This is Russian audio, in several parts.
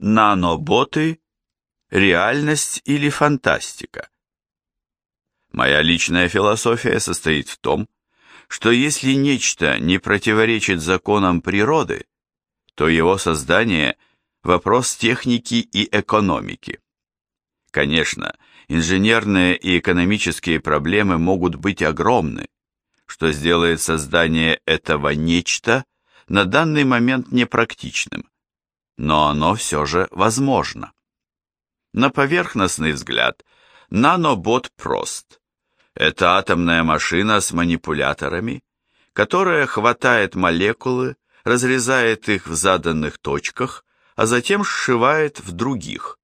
Наноботы – реальность или фантастика? Моя личная философия состоит в том, что если нечто не противоречит законам природы, то его создание – вопрос техники и экономики. Конечно, инженерные и экономические проблемы могут быть огромны, что сделает создание этого нечто на данный момент непрактичным, но оно все же возможно. На поверхностный взгляд, нанобот прост. Это атомная машина с манипуляторами, которая хватает молекулы, разрезает их в заданных точках, а затем сшивает в других.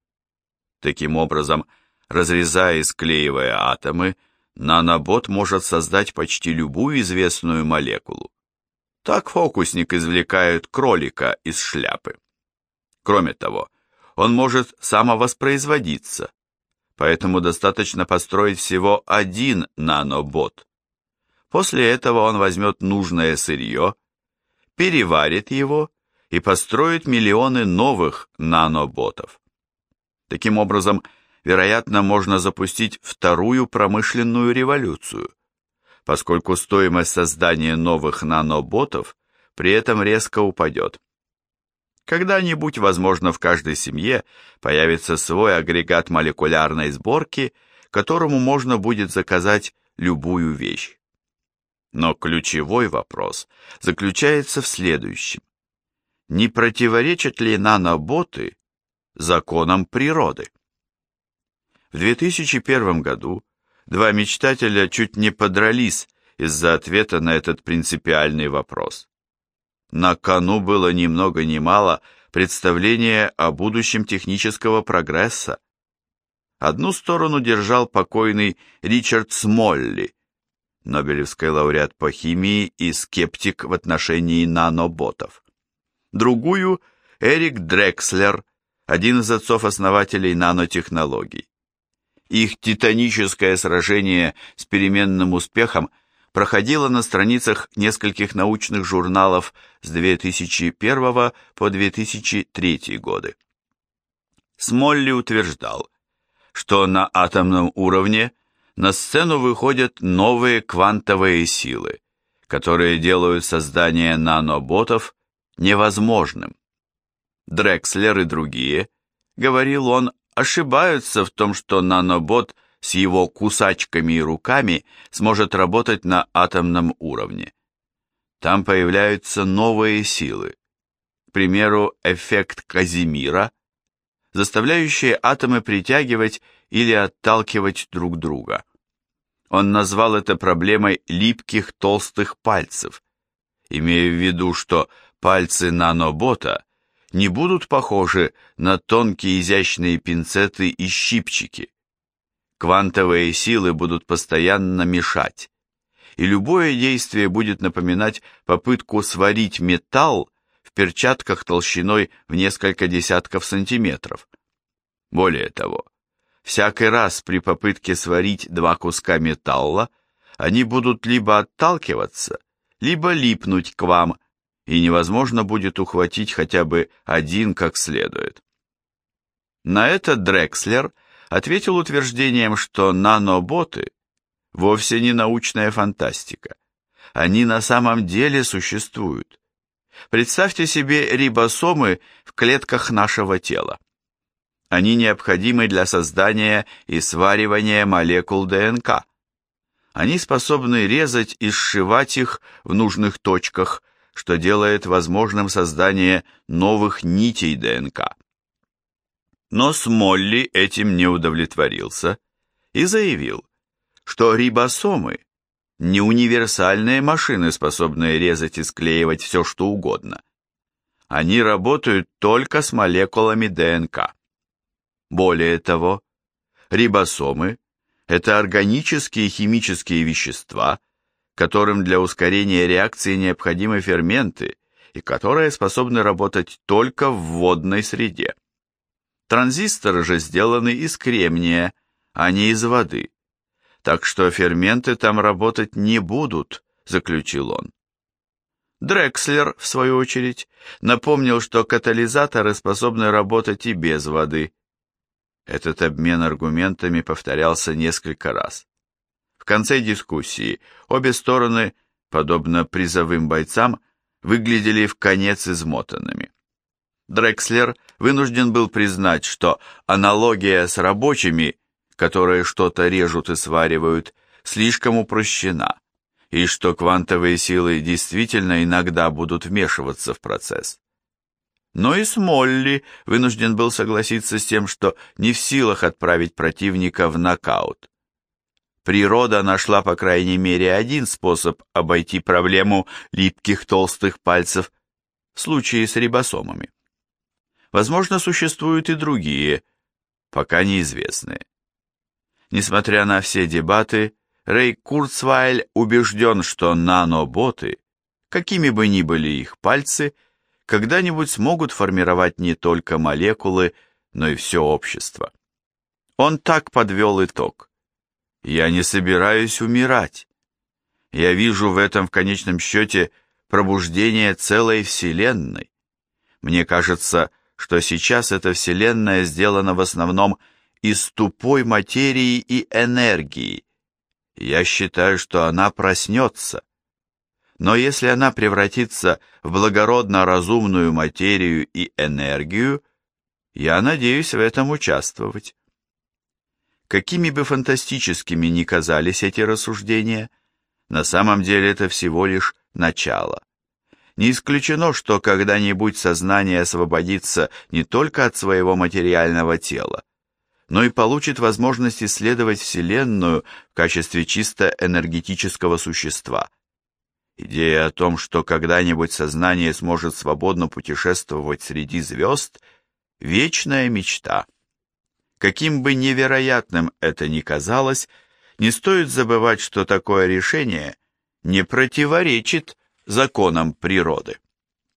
Таким образом, разрезая и склеивая атомы, нанобот может создать почти любую известную молекулу. Так фокусник извлекает кролика из шляпы. Кроме того, он может самовоспроизводиться, поэтому достаточно построить всего один нанобот. После этого он возьмет нужное сырье, переварит его и построит миллионы новых наноботов. Таким образом, вероятно, можно запустить вторую промышленную революцию, поскольку стоимость создания новых наноботов при этом резко упадет. Когда-нибудь, возможно, в каждой семье появится свой агрегат молекулярной сборки, которому можно будет заказать любую вещь. Но ключевой вопрос заключается в следующем. Не противоречат ли наноботы законам природы? В 2001 году два мечтателя чуть не подрались из-за ответа на этот принципиальный вопрос. На кону было ни много ни мало представление о будущем технического прогресса. Одну сторону держал покойный Ричард Смолли, Нобелевский лауреат по химии и скептик в отношении наноботов. Другую – Эрик Дрекслер, один из отцов-основателей нанотехнологий. Их титаническое сражение с переменным успехом – проходила на страницах нескольких научных журналов с 2001 по 2003 годы. Смолли утверждал, что на атомном уровне на сцену выходят новые квантовые силы, которые делают создание наноботов невозможным. Дрекслер и другие, говорил он, ошибаются в том, что нанобот с его кусачками и руками сможет работать на атомном уровне. Там появляются новые силы. К примеру, эффект Казимира, заставляющие атомы притягивать или отталкивать друг друга. Он назвал это проблемой липких толстых пальцев, имея в виду, что пальцы нанобота не будут похожи на тонкие изящные пинцеты и щипчики, Квантовые силы будут постоянно мешать, и любое действие будет напоминать попытку сварить металл в перчатках толщиной в несколько десятков сантиметров. Более того, всякий раз при попытке сварить два куска металла они будут либо отталкиваться, либо липнуть к вам, и невозможно будет ухватить хотя бы один как следует. На это Дрекслер – ответил утверждением, что наноботы вовсе не научная фантастика. Они на самом деле существуют. Представьте себе рибосомы в клетках нашего тела. Они необходимы для создания и сваривания молекул ДНК. Они способны резать и сшивать их в нужных точках, что делает возможным создание новых нитей ДНК. Но Смолли этим не удовлетворился и заявил, что рибосомы не универсальные машины, способные резать и склеивать все, что угодно. Они работают только с молекулами ДНК. Более того, рибосомы – это органические химические вещества, которым для ускорения реакции необходимы ферменты и которые способны работать только в водной среде. Транзисторы же сделаны из кремния, а не из воды. Так что ферменты там работать не будут, заключил он. Дрекслер, в свою очередь, напомнил, что катализаторы способны работать и без воды. Этот обмен аргументами повторялся несколько раз. В конце дискуссии обе стороны, подобно призовым бойцам, выглядели в конец измотанными. Дрекслер вынужден был признать, что аналогия с рабочими, которые что-то режут и сваривают, слишком упрощена, и что квантовые силы действительно иногда будут вмешиваться в процесс. Но и Смолли вынужден был согласиться с тем, что не в силах отправить противника в нокаут. Природа нашла по крайней мере один способ обойти проблему липких толстых пальцев в случае с рибосомами. Возможно, существуют и другие, пока неизвестные. Несмотря на все дебаты, Рэй Курцвайль убежден, что наноботы, какими бы ни были их пальцы, когда-нибудь смогут формировать не только молекулы, но и все общество. Он так подвел итог. «Я не собираюсь умирать. Я вижу в этом в конечном счете пробуждение целой Вселенной. Мне кажется, что сейчас эта Вселенная сделана в основном из тупой материи и энергии. Я считаю, что она проснется. Но если она превратится в благородно разумную материю и энергию, я надеюсь в этом участвовать. Какими бы фантастическими ни казались эти рассуждения, на самом деле это всего лишь начало. Не исключено, что когда-нибудь сознание освободится не только от своего материального тела, но и получит возможность исследовать Вселенную в качестве чисто энергетического существа. Идея о том, что когда-нибудь сознание сможет свободно путешествовать среди звезд – вечная мечта. Каким бы невероятным это ни казалось, не стоит забывать, что такое решение не противоречит законам природы.